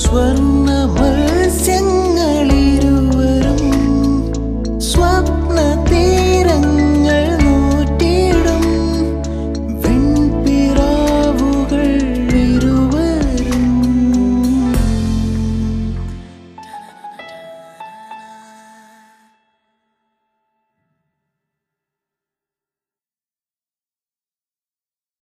Suara